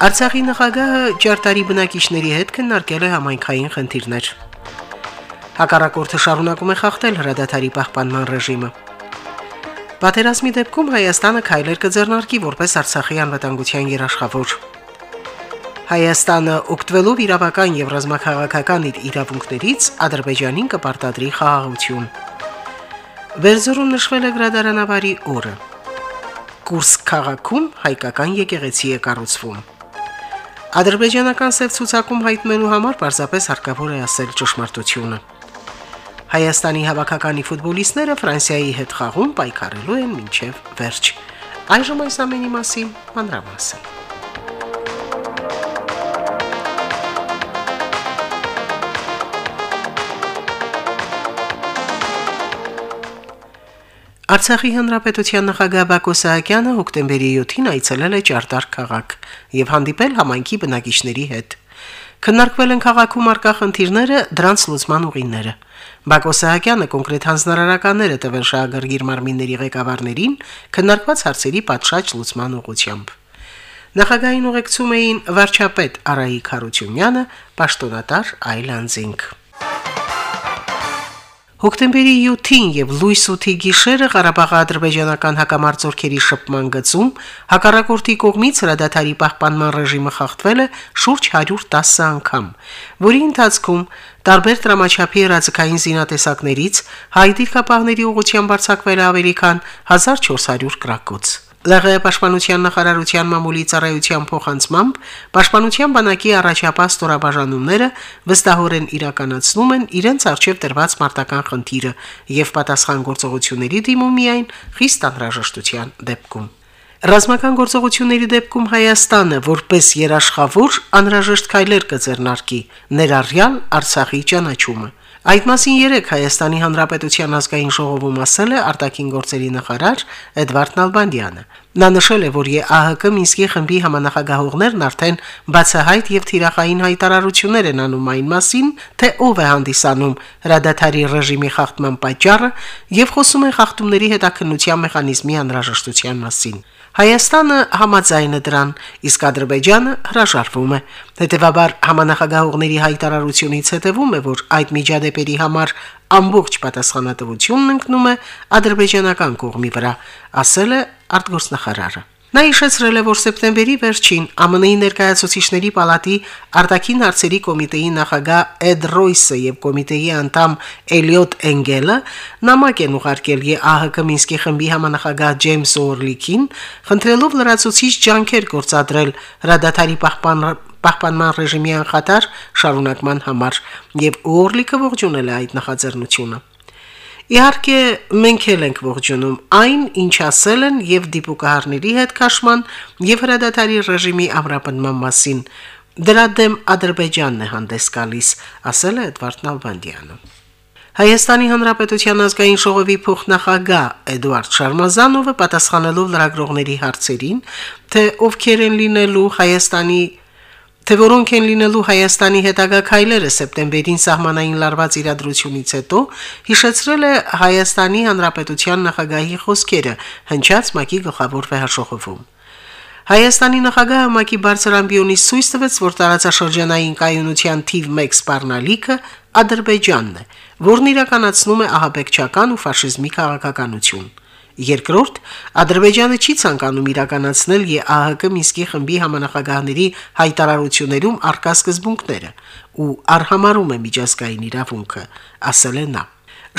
Արցախի նախագահը ջարտարի բնակիչների հետ քննարկել է համայնքային խնդիրներ։ Հակառակորդը շարունակում է խախտել հրադադարի պահպանման ռեժիմը։ Պատերազմի դեպքում Հայաստանը քայլեր կձեռնարկի որպես Արցախի անվտանգության երաշխավոր։ Հայաստանը օգտվելով իրավական եւ ռազմաքաղաքական իր իրավունքներից Ադրբեջանին կպարտադրի խաղաղություն։ Վերզորում նշվել է գրադարանավարի օրը։ Կուրսկ քաղաքում հայկական եկեղեցի է կառուցվում։ Ադրբեջանական սև ցուցակում հայտնելու համար պարզապես հարկավոր է ասել ճշմարտությունը։ Հայաստանի հավաքականի ֆուտբոլիստները Ֆրանսիայի հետ խաղում պայքարելու են մինչև վերջ։ Այժմ այս ամենի մասին մանրամասն։ Արցախի հանրապետության նախագահ Բակո Սահակյանը հոկտեմբերի 7-ին այցելել է Ճարտար քաղաք եւ հանդիպել համայնքի բնակիչների հետ։ Քննարկվել են քաղաքում արկա խնդիրները, դրանց լուծման ուղիները։ Բակո Սահակյանը կոնկրետ հանձնարարականներ է տվել շահագրգիռ մարմինների ղեկավարներին քննարկված հարցերի պատշաճ լուծման ուղղությամբ։ Նախագահային ուղեկցում էին վարչապետ Արայիկ Հարությունյանը, պաշտոնատար Այլանդզինգ։ Հոկտեմբերի 7-ին եւ լույս 8-ի գիշերը Ղարաբաղի ադրբեջանական հակամարտությունների շփման գծում հակառակորդի կողմից հրադադարի պահպանման ռեժիմը խախտվել է շուրջ 110 անգամ, որի ընթացքում տարբեր դրամաչափի երազկային զինատեսակներից հայ դիրքապահների ուղղությամբ արձակվել ավելի քան 1400 գրակոց։ ԼՂ պաշտպանության նախարարության մամուլի ծառայության փոխանցմամբ պաշտպանության բանակի առաջապահ ստորաբաժանումները վստահորեն իրականացնում են իրենց արժև դրված մարտական խնդիրը եւ պատասխան գործողությունների դիմում միայն խիստ անհրաժեշտության դեպքում։ Ռազմական գործողությունների դեպքում Հայաստանը որպես երաշխավոր անհրաժեշտ քայլեր կձեռնարկի ներառյալ Արցախի ճանաչումը։ Այդ մասին երեք Հայաստանի Հանրապետության ազգային ժողովում ասել է արտաքին գործերի նախարար Էդվարդ Նալբանդյանը։ Նա նշել է, որ ԵԱՀԿ Մինսկի խմբի համանախագահողներն արդեն բացահայտ եւ թիրախային հայտարարություններ են անում այն մասին, թե ով է հանդիսանում հրադադարի ռեժիմի խախտման պատճառը եւ խոսում են խախտումների հետաքննության մեխանիզմի անհրաժեշտության մասին։ Հայաստանը համաձայն է դրան, իսկ Ադրբեջանը հրաժարվում է։ Հետևաբար համանախագահողների հայտարարությունից հետևում է, որ այդ միջադեպերի համար ամբողջ պատասխանատվությունն ընկնում է ադրբեջանական կողմի վրա, ասել է արտգործնախարարը։ Նա հիշեցրել է, որ սեպտեմբերի վերջին ԱՄՆ-ի ներկայացուցիչների պալատի արտաքին հարցերի կոմիտեի նախագահ Էդ Ռոյսը եւ կոմիտեի անդամ Էլիոտ Էնգելը նամակ են ուղարկել ԵԱՀԿ Մինսկի խմբի համանախագահ Ջեյմս Օրլիկին, խնդրելով լրացուցիչ ջանքեր գործադրել հրադադարի պահպան պահպանման ռեժիմի անխաթար շարունակման համար եւ Օրլիկը ողջունել է այդ նախաձեռնությունը։ Իհարկե, մենք էլ ենք ողջունում այն, ինչ ասել են եւ դիպուկահարների հետ քաշման եւ հրադադարի ռեժիմի ամրապնման մասին։ Դրա դեմ Ադրբեջանն է հանդես գալիս, ասել է Էդվարդ Նալբանդյանը։ Հայաստանի Հանրապետության ազգային ժողովի փոխնախագահ Էդուարդ Շարմազանովը պատասխանելով լրագրողների հարցերին, թե ովքեր են լինելու Հայաստանի թե որոնք են լինելու Հայաստանի հետագա քայլերը սեպտեմբերին սահմանային լարված իրադրությունից հետո, հիշեցրել է Հայաստանի Հանրապետության նախագահի խոսքերը հնչած ՄԱԿ-ի գլխավոր վեհաշողովում։ Հայաստանի նախագահը ՄԱԿ-ի բարձր ամբիոնի ցույց տվեց, որ տարածաշրջանային կայունության թիվ 1 սպառնալիքը Ադրբեջանն է, որն իրականացնում է ահաբեկչական ու ֆաշիզմի քաղաքականություն։ Երկրորդ, Ադրբեջանը չի ցանկանում իրականացնել ԵԱՀԿ Մինսկի խմբի համանախագահների հայտարարություններում արկա սկզբունքները ու արհամարում է միջազգային իրավունքը, ասել է նա.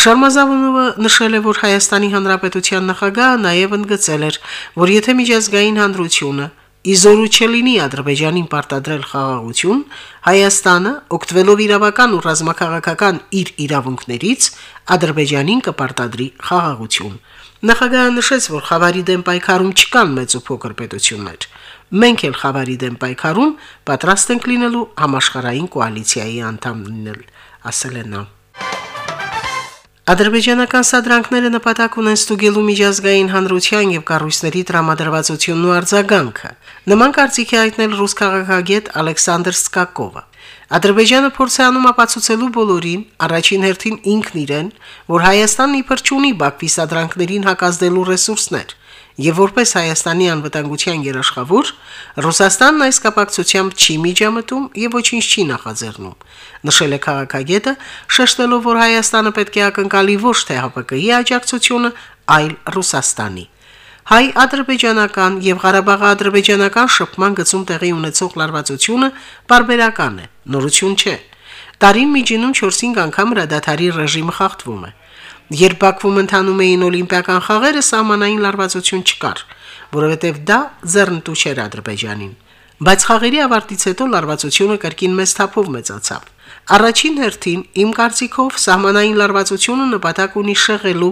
Շարմազանովը նշել է, որ Հայաստանի Հանրապետության նախագահը նաև ընդգծել էր, որ եթե միջազգային հանրությունը իզորու չլինի Ադրբեջանին պարտադրել խաղաղություն, Հայաստանը, օգտվելով իրավական ու ռազմաքաղաքական իր իրավունքներից, Ադրբեջանին կպարտադրի խաղաղություն։ Նախագահը նշեց, որ խավարի դեմ պայքարում չկան մեծ ու փոքր պետություններ։ Մենք էլ խավարի դեմ պայքարում պատրաստ ենք լինելու համաշխարհային կոալիցիայի անդամ լինել, ասել է նա. Ադրբեջանական սադրանքները նպատակ ունեն ստուգելու միջազգային հանրության եւ կառույցների տրամադրվածությունն ու արձագանքը։ Նման կարծիքի հայտնել ռուս քաղաքագետ Ալեքսանդր Սկակովը։ Ադրբեջանը փորձ է անում ապացուցելու բոլորին, առաջին հերթին ինքն իրեն, որ Հայաստանն իբր չունի Բաքվի սադրանքներին հակազդելու ռեսուրսներ, եւ որպես Հայաստանի անվտանգության երաշխավոր Ռուսաստանն այս կապակցությամբ չի միջամտում եւ ոչինչ չի նախաձեռնում նշել է քաղաքագետը շեշտելով որ Հայաստանը պետք է ակնկալի ոչ թե ՀՊԿ-ի աջակցությունը այլ Ռուսաստանի հայ-ադրբեջանական եւ Ղարաբաղ-ադրբեջանական շփման գծում տեղի ունեցող լարվածությունը բարբերական է նորություն չէ Տարին միջինում 4-5 անգամ հրադադարի ռեժիմը խախտվում է Երբ Բաքվում ընթանում էին օլիմպիական խաղերը, սահմանային լարվածություն չկար, որովհետև դա ձեռնտու չէր Ադրբեջանին։ Բայց խաղերի ավարտից հետո լարվածությունը կրկին մեծ թափով մեծացավ։ Առաջին հերթին իմ կարծիքով սահմանային լարվածությունը նպատակ ունի շեղելու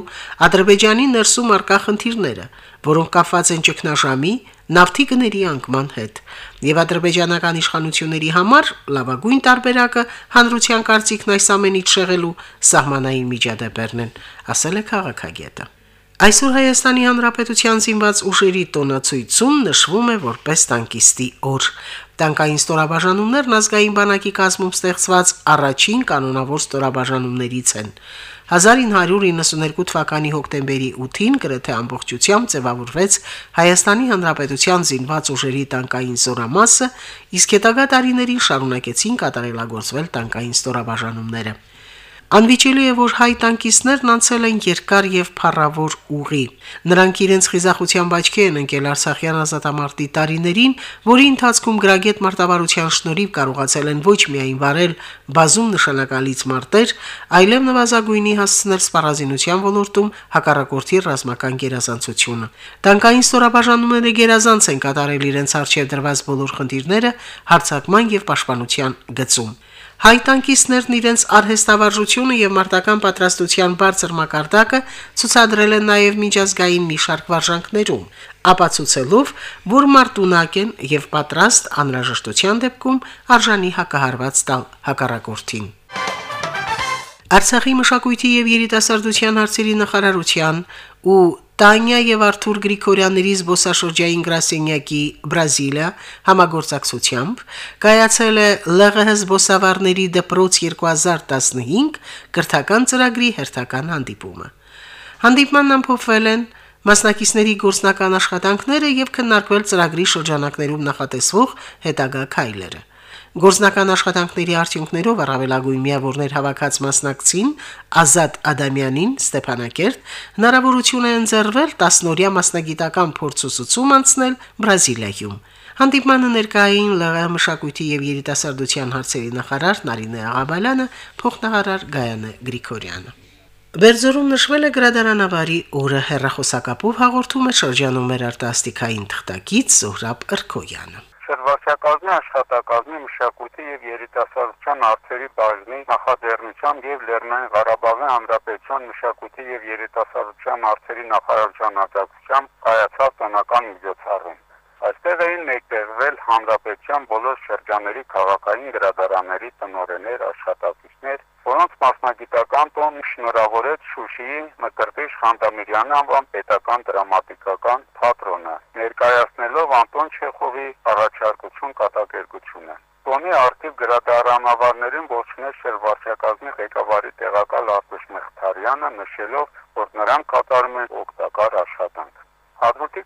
Ադրբեջանի ներսում արկա խնդիրները, որոնք կապված են ճգնաժամի, նավթի գների անկման հետ։ Եվ ադրբեջանական իշխանությունների համար լավագույն տարբերակը հանրության կարծիքն այս ամենից շեղելու սահմանային միջադեպերն են, ասել է քաղաքագետը։ Այսօր Հայաստանի Հանրապետության զինված ուժերի տոնացույցում նշվում է որպես տանկիստի օր։ Տանկային ստորաբաժանումներն ազգային բանակի կազմում ստեղծված առաջին կանոնավոր ստորաբաժանումներից են։ 1992 թվականի հոկտեմբերի 8-ին գրեթե ամբողջությամբ ձևավորվեց Հայաստանի Հանրապետության զինված ուժերի տանկային զորամասը, իսկ հետագա տարիներին շարունակեցին կատարելագործվել տանկային ստորաբաժանումները։ Անվիճելի է, որ հայ տանկիստներն անցել են երկար եւ փառավոր ուղի։ Նրանք իրենց խիզախության աչքի են ընկել Արցախյան ազատամարտի տարիներին, որի ընթացքում գրագետ մարտավարության շնորհիվ կարողացել են ոչ միայն վարել բազում նշանակալից մարտեր, այլև նվազագույնի հասցնել սպառազինության ոլորտում հակառակորդի ռազմական գերազանցությունը։ Տանկային ստորաբաժանումները գերազանց են կատարել իրենց արժեվ դրված բոլոր խնդիրները հարցակման եւ պաշտպանության գծում։ Հայ տանկիստներն իրենց արհեստավարժությունը եւ մարտական պատրաստության բարձր մակարդակը ցուցադրել են նաեւ միջազգային մի շարք վարժանքներում, ապացուցելով, որ մարտունակ են եւ պատրաստ անհրաժեշտության դեպքում արժանի հակահարված տալ հակառակորդին։ Արցախի մշակույթի եւ երիտասարդության հարցերի նախարարության ու Տանյա եւ Արթուր Գրիգորյանների զբոսաշրջային գրասենյակի Բրազիլիա համագործակցությամբ կայացել է ԼՂՀ զբոսավարների դպրոց 2015 կրթական ծրագրի հերթական հանդիպումը։ Հանդիպմանն ամփոփվել են մասնակիցների գործնական աշխատանքները եւ քննարկվել ծրագրի շրջանակներում նախատեսվող հետագա քայլերը։ Գործնական աշխատանքների արդյունքներով առավելագույն միավորներ հավաքած մասնակցին Ազատ Ադամյանին Ստեփանակերտ հնարավորություն է ընձեռվել 10-օրյա մասնագիտական փորձուսուցում անցնել Բրազիլիայում։ Հանդիպմանը ներկային ԼՂ մշակույթի եւ երիտասարդության հարցերի նախարար Նարինե Աղաբալյանը, փոխնախարար Գայանե Գրիգորյանը։ Բերձորում նշվել է գրադարանավարի օրը հերրախոսակապով հաղորդում է շրջանում մեր արտասթիկային թղթակից Զոհրաբ Ըրքոյանը։ Շրջակազմի աշխատակազմի մշակույթի եւ երիտասարդության արտերի բաժնի նախաձեռնությամբ եւ Լեռնային Ղարաբաղի Հանրապետության մշակույթի եւ երիտասարդության արտերի նախարարության աջակցությամբ կայացավ տնական միջոցառում։ Այստեղ էին մեկտեղվել հանրապետության բոլոր շրջանների քաղաքային գրադարանների տնօրեններ, աշխատակիցներ, որոնց մասնագիտական տոն շնորհավորեց Շուշիի Մկրտիչ Խանդամիրյանի անվան պետական դրամատիկական թատրոնը, ներկայացնելով Անտոն Չեխովի առաջարկություն կատակերգությունը։ Տոնի արտիվ գրադարանավարներին ողջունեց Շերվարչակազմի ղեկավարի տեղակալ Արտուշ Մեղթարյանը, նշելով, որ նրանք կատարում են օգտակար աշխատանք։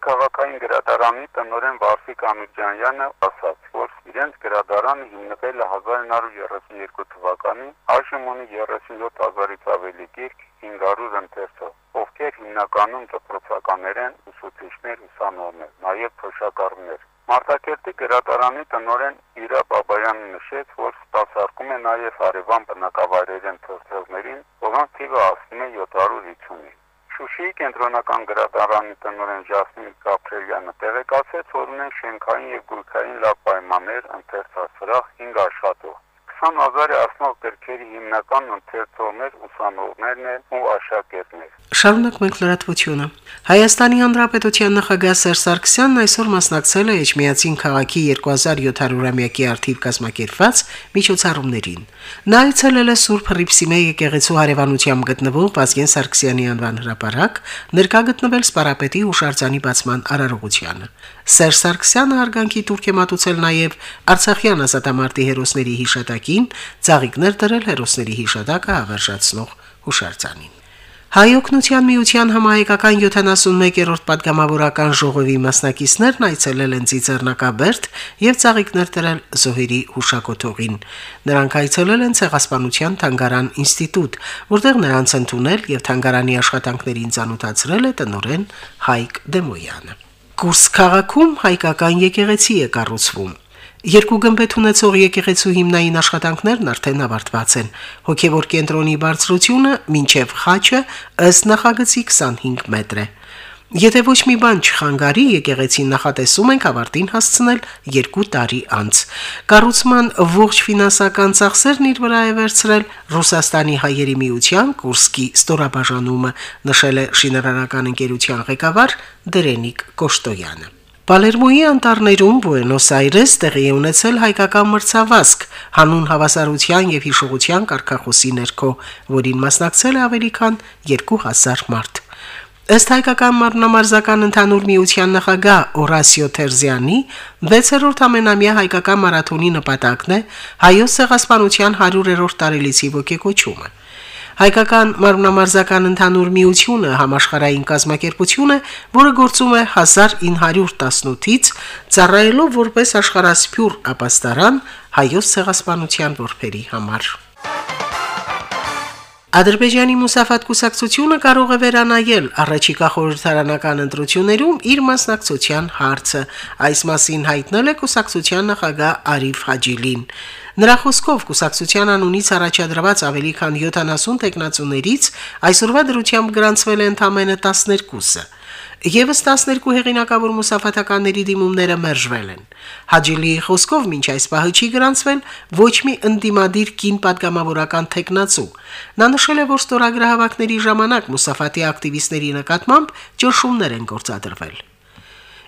քաղաքային գրադարանի տնօրեն Վարսիկ Ամիջանյանը ասաց, որ իրենց գրադարանը հիմնվել է 1932 թվականին, այժմ ունի 37000-ից ավելի գիրք, 500 ընթերցող, ովքեր հիմնականում դպրոցականներ են, ուսուցիչներ, ուսանողներ, նաև փոշակառներ։ Մարտակերտի գրադարանի տնօրեն Իրա Բաբայանը նշեց, որ սպասարկում է նաև հարևան բնակավայրերեն թերթողներին, որոնց թիվը հասնում է 750-ի։ Շուշիի կենտրոնական գրադարանի տնօրեն Ժասմին Կապրելյանը տեղեկացեց, որ ունեն շենքային եւ գույքային լավ պայմաններ, ընթերցասրահ 5 աշխատող։ Ղարաբաղի ասնող գրքերի հիմնական ընթերցողներ ուսանողներն են ու աշակերտներ։ Շարունակ մենք լրատվությունը։ Հայաստանի Հանրապետության նախագահ Սերժ Սարգսյանն այսօր մասնակցել է Էջմիածին քաղաքի 2700-ամյակի արդիվ կազմակերպված միջոցառումներին։ Նա այցելել է Սուրբ Հռիփսիմե եկեղեցու հարևանությամբ գտնվող Վազգեն Սարգսյանի անվան հրապարակ, ներկա գտնվել Սպարապետի հուշարձանի բացման արարողությանը։ Սերժ Սարգսյանը հարգանքի турք է մատուցել նաև Արցախյան ազատամարտի հերոսների հիշատակին, ցաղիկներ դրել հերոսների հիշատակը հավերժացնող հուշարձանին։ Հայօգնության միության համահայկական 71-րդ падգամավորական ժողովի մասնակիցներն այցելել են Ծիծեռնակաբերդ եւ ցաղիկներ դրել Զոհերի հուշակոթողին։ Նրանք այցելել են Ցեղասպանության Թանգարան ինստիտուտ, որտեղ նրանց ընդունել եւ թանգարանի աշխատանքներին ծանոթացրել է տնօրեն Հայկ Դեմոյանը։ Կուրս քաղաքում հայկական եկեղեցի է կառուցվում։ Երկու գմբեթ ունեցող եկեղեցու հիմնային աշխատանքներն արդեն ավարտված են։ Հոգևոր կենտրոնի բարձրությունը մինչև խաչը ըստ նախագծի 25 մետր է։ Եթե ոչ մի բան չխանգարի, եկեղեցին նախատեսում ենք ավարտին հասցնել 2 տարի անց։ Կառուցման ողջ ֆինանսական ծախսերն իր վրա է վերցրել Ռուսաստանի հայերի միության Կուրսկի ստորաբաժանումը, նշել է շինարարական ընկերության ղեկավար Դրենիկ Կոշտոյանը։ Պալերմոյի անտառներում Բուենոս Այրես տեղի է ունեցել հայկական մրցավազք հանուն հավասարության եւ հիշողության կարգախոսի ներքո, որին մասնակցել է ավելի քան 2000 մարդ։ Ըստ հայկական մարմնամարզական ընդհանուր միության նախագահ Օրասիո Թերզյանի 6-րդ ամենամյա հայկական մարաթոնի նպատակն է հայոց ցեղասպանության 100-րդ տարելիցի ոգեկոչումը։ Հայկական մարմնամարզական ընդհանուր միությունը համաշխարհային կազմակերպություն է, որը գործում է 1918-ից, ծառայելով որպես աշխարհասփյուր ապաստարան հայոց ցեղասպանության որբերի համար։ Ադրբեջանի Մուսաֆատ կուսակցությունը կարող է վերանայել առաջիկա խորհրդարանական ընտրություններում իր մասնակցության հարցը։ Այս մասին հայտնել է կուսակցության նախագահ Արիֆ Հաջիլին։ Նրա խոսքով կուսակցության անունից առաջադրված ավելի քան 70 տեխնացուներից այսօրվա դրությամբ գրանցվել է ընդամենը 12-ը։ Եվս 12 հեղինակավոր մուսաֆաթականների դիմումները մերժվել են։ Հաջիլիի խոսքով մինչ այս պահը չի գրանցվել ոչ մի ընդդիմադիր կին падգամավորական թեկնածու։ Նա նշել է, որ ստորագրահավաքների ժամանակ մուսաֆաթի ակտիվիստների նկատմամբ ճնշումներ են գործադրվել։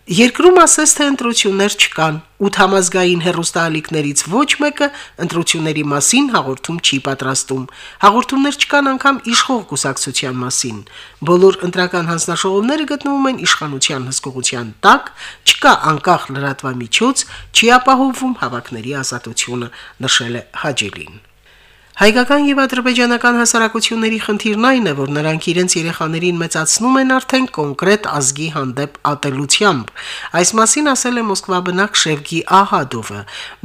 Երկրում ասես թե ընտրություններ չկան, ութ համազգային հերոստալիկներից ոչ մեկը ընտրությունների մասին հաղորդում չի պատրաստում։ Հաղորդումներ չկան անգամ իշխող կուսակցության մասին։ Բոլոր ընտրական հանձնաշողովները գտնվում են իշխանության հսկողության տակ, չկա անկախ լրատվամիջոց, չի ապահովում հավաքների ազատությունը, նշել է Հաջելին։ Հայկական եւ ադրբեջանական հասարակությունների խնդիրն այն է, որ նրանք իրենց երեխաներին մեծացնում են արդեն կոնկրետ ազգի հանդեպ ատելությամբ։ Այս մասին ասել է Մոսկվա բնակ Շևգի Ահադովը։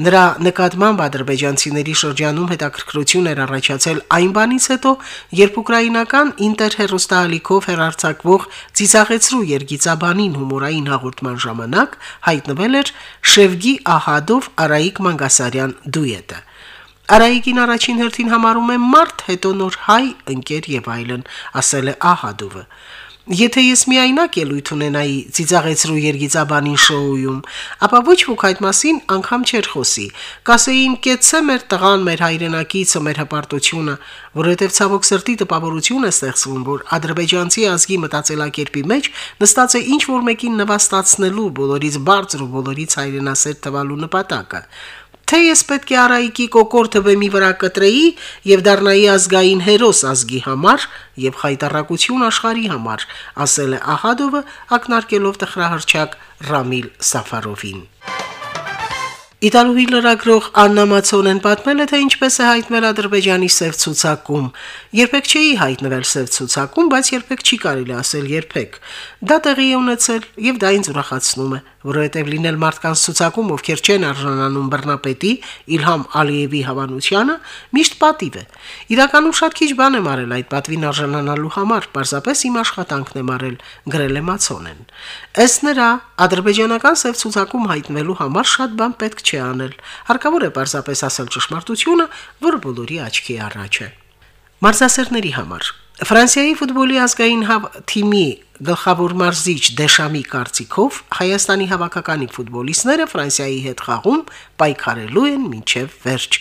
Նրա նկատմամբ ադրբեջանցիների շրջանում հետաքրքրություն էր առաջացել այն բանից հետո, երբ ուկրաինական ինտերհերոստալիկով հերարցակվող ծիծաղեցրու երգիծաբանին հումորային հաղորդման ժամանակ հայտնվել էր Շևգի Ահադով Արայիկ Մանգասարյան դուետը։ Արայիկին առաջին հերթին համարում է մարդ, հետո նոր հայ, ընկեր եւ այլն, ասել է Ահադովը։ Եթե ես միայնակ ելույթ ունենայի ծիծաղեցրու երգիծաբանին շոուում, ապա ոչ ոք այդ մասին անգամ չէր խոսի։ Կասեին կեցե մեր տղան, մեր հայրենակիցը, մեր հպարտությունը, որովհետև ցավոք սրտի տպավորություն է ստեղծվում, որ ադրբեջանցի ազգի մտածելակերպի մեջ նստած է ինչ որ մեկին նվաստացնելու, բոլորից բարձր ու բոլորից հայրենասեր տվալու նպատակը թե ես պետք է Արայիկի կոկորտը բեմի վրա կտրեի եւ դառնայի ազգային հերոս ազգի համար եւ խայտարակություն աշխարհի համար, ասել է Ահադովը, ակնարկելով տխրահրճակ Ռամիլ Սաֆարովին։ Իտալուհի լրագրող Աննա Մացոնեն պատմել է, թե ինչպես է հայտնել Ադրբեջանի սև ցուցակում։ Երբեք չի հայտնվել սև ցուցակում, բայց երբեք չի կարելի ասել երբեք։ Դա տեղի է ունեցել եւ դա ինձ ուրախացնում է, որովհետեւ լինել մարդկանց ցուցակում, ովքեր չեն արժանանում բռնապետի Իլհամ Ալիևի հավանությանը, միշտ պատիվ է։ Իրականում շատ քիչ բան եմ արել այդ պատվին արժանանալու համար, պարզապես իմ աշխատանքն եմ արել, գրել է Մացոնեն։ Ըստ նրա, ադրբեջանական սև ցուցակում հայտնվելու համար շատ բան պետք չի անել։ Հարկավոր է պարզապես ասել ճշմարտությունը, որը բոլորի աչքի առաջ է։ Մարզասերների համար. Ֆրանսիայի ֆուտբոլի ազգային թիմի Գլխավոր մարզիչ Դեշամի կարծիքով Հայաստանի հավաքականի ֆուտբոլիստները Ֆրանսիայի հետ խաղում պայքարելու են մինչև վերջ։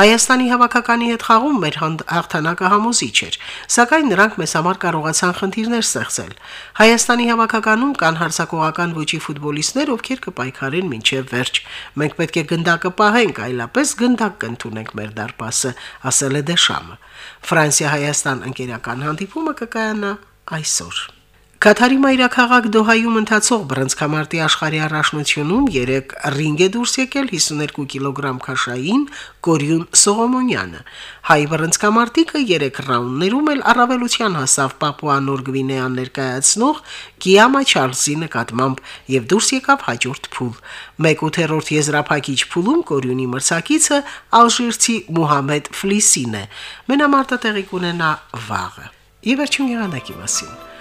Հայաստանի հավաքականի հետ խաղում մեր հաղթանակը համոզիչ էր, սակայն նրանք մեզ համար կարողացան խնդիրներ ստեղծել։ Հայաստանի հավաքականում կան հարցակողական ոճի ֆուտբոլիստներ, ովքեր կպայքարեն մինչև վերջ։ Մենք պետք է գնդակը պահենք, այլապես գնդակ կընդունենք մեր դարպասը, ասել է Դեշամը։ Ֆրանսիա-Հայաստան ընկերական հանդիպումը կկայանա այսօր։ Կաթարի մայրաքաղաք Դոհայում ընթացող բռնցքամարտի աշխարհի առաջնությունում 3 ռինգ է դուրս եկել 52 կիլոգրամ քաշային Կորյուն Սողոմոնյանը։ Հայ բռնցքամարտիկը 3 ռաունդներում էլ առավելության հասավ Պապուա Նոր Գվինեան ներկայացնող Գիամա Չարլզի նկատմամբ եւ դուրս եկավ հաջորդ փուլ։ 1/8 եզրափակիչ փուլում Կորյունի մրցակիցը ալժիրցի Մուհամեդ Ֆլիսին է։ Մենամարտը տեղի կունենա վաղը։ Եվ վերջին եղանակի մասին։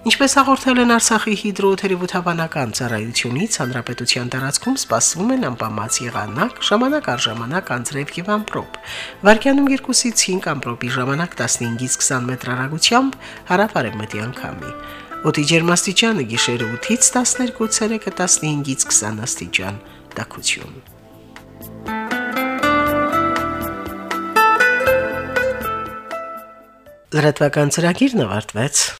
Ինչպես հաղորդել են Արցախի հիդրոթերապևտաբանական ծառայությունից, հանրապետության տարածքում սպասվում են անպամած եղանակ, ժամանակ առ ժամանակ անձրև եւ ամպրոպ։ Վարկյանում 2-ից 5 ամպրոպի ժամանակ 15-ից 20 մետր հեռագությամբ հարավարեմտի անկամի։ Օդի ջերմաստիճանը գիշերը 8-ից 12 ցելսիուսը 15-ից 20 աստիճան։ Տաքություն։ Լրատվական ծրագիրն ավարտվեց։